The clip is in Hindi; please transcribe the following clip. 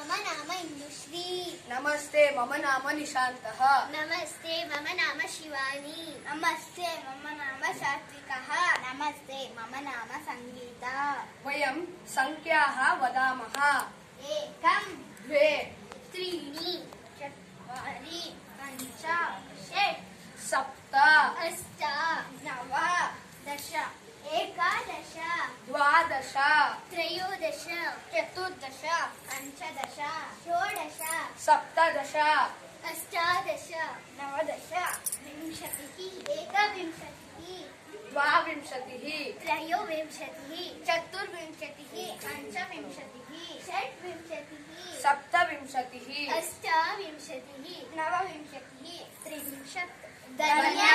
मम नाम इन्दुश्री नमस्ते मम नाम निशान्तः। नमस्ते मम नाम शिवानी। नमस्ते मम नाम सात्विकः। नमस्ते मम नाम सङ्गीता वयं सङ्ख्याः वदामः। एकं द्वे त्रीणि चत्वारि पञ्च षट् सप्त अष्ट नव दश एकादश। द्वादश। त्रयोदश चतुर्दश पञ्चदश षोडश सप्तदश अष्टादश नवदश विंशतिः एकविंशतिः द्वाविंशतिः त्रयोविंशतिः चतुर्विंशतिः पञ्चविंशतिः षड्विंशतिः सप्तविंशतिः अष्टाविंशतिः नवविंशतिः त्रिंशत् धन्यवादः।